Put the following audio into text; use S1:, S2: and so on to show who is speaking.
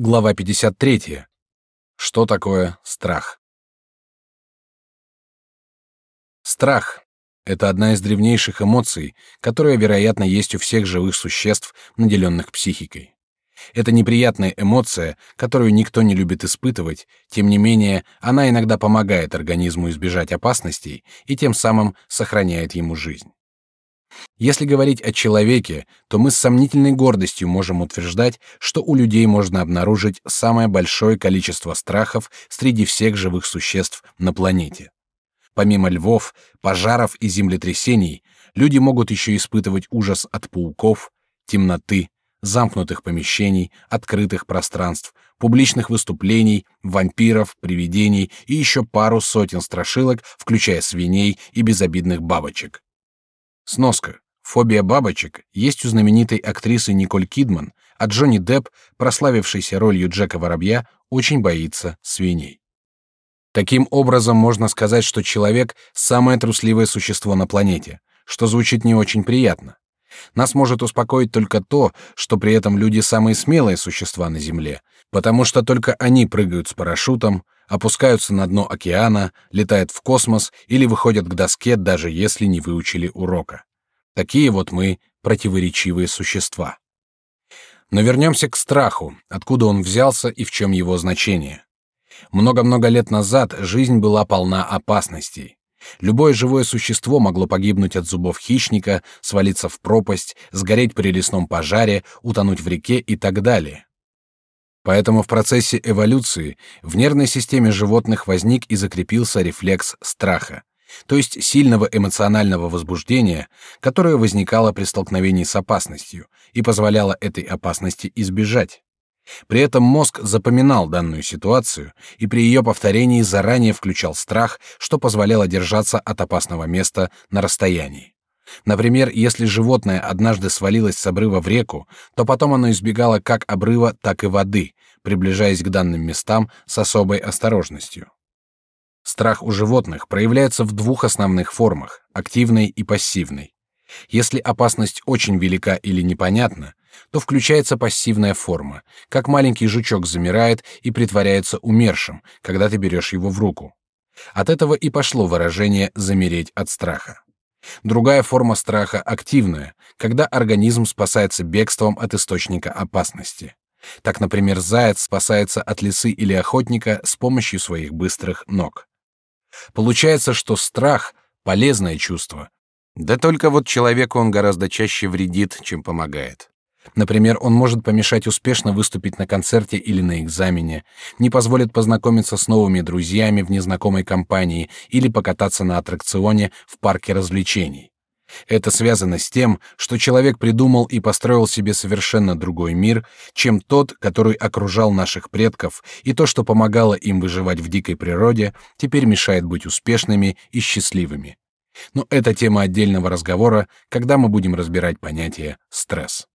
S1: Глава 53. Что такое страх? Страх — это одна из древнейших эмоций, которая, вероятно, есть у всех живых существ, наделенных психикой. Это неприятная эмоция, которую никто не любит испытывать, тем не менее, она иногда помогает организму избежать опасностей и тем самым сохраняет ему жизнь. Если говорить о человеке, то мы с сомнительной гордостью можем утверждать, что у людей можно обнаружить самое большое количество страхов среди всех живых существ на планете. Помимо львов, пожаров и землетрясений, люди могут еще испытывать ужас от пауков, темноты, замкнутых помещений, открытых пространств, публичных выступлений, вампиров, привидений и еще пару сотен страшилок, включая свиней и безобидных бабочек. Сноска. Фобия бабочек есть у знаменитой актрисы Николь Кидман, а Джонни Депп, прославившийся ролью Джека Воробья, очень боится свиней. Таким образом, можно сказать, что человек — самое трусливое существо на планете, что звучит не очень приятно. Нас может успокоить только то, что при этом люди самые смелые существа на Земле, потому что только они прыгают с парашютом, опускаются на дно океана, летают в космос или выходят к доске, даже если не выучили урока. Такие вот мы противоречивые существа. Но вернемся к страху, откуда он взялся и в чем его значение. Много-много лет назад жизнь была полна опасностей. Любое живое существо могло погибнуть от зубов хищника, свалиться в пропасть, сгореть при лесном пожаре, утонуть в реке и так далее. Поэтому в процессе эволюции в нервной системе животных возник и закрепился рефлекс страха, то есть сильного эмоционального возбуждения, которое возникало при столкновении с опасностью и позволяло этой опасности избежать. При этом мозг запоминал данную ситуацию и при ее повторении заранее включал страх, что позволяло держаться от опасного места на расстоянии. Например, если животное однажды свалилось с обрыва в реку, то потом оно избегало как обрыва, так и воды, приближаясь к данным местам с особой осторожностью. Страх у животных проявляется в двух основных формах — активной и пассивной. Если опасность очень велика или непонятна, то включается пассивная форма, как маленький жучок замирает и притворяется умершим, когда ты берешь его в руку. От этого и пошло выражение «замереть от страха». Другая форма страха активная, когда организм спасается бегством от источника опасности. Так, например, заяц спасается от лисы или охотника с помощью своих быстрых ног. Получается, что страх — полезное чувство. Да только вот человеку он гораздо чаще вредит, чем помогает. Например, он может помешать успешно выступить на концерте или на экзамене, не позволит познакомиться с новыми друзьями в незнакомой компании или покататься на аттракционе в парке развлечений. Это связано с тем, что человек придумал и построил себе совершенно другой мир, чем тот, который окружал наших предков, и то, что помогало им выживать в дикой природе, теперь мешает быть успешными и счастливыми. Но это тема отдельного разговора, когда мы будем разбирать понятие стресс.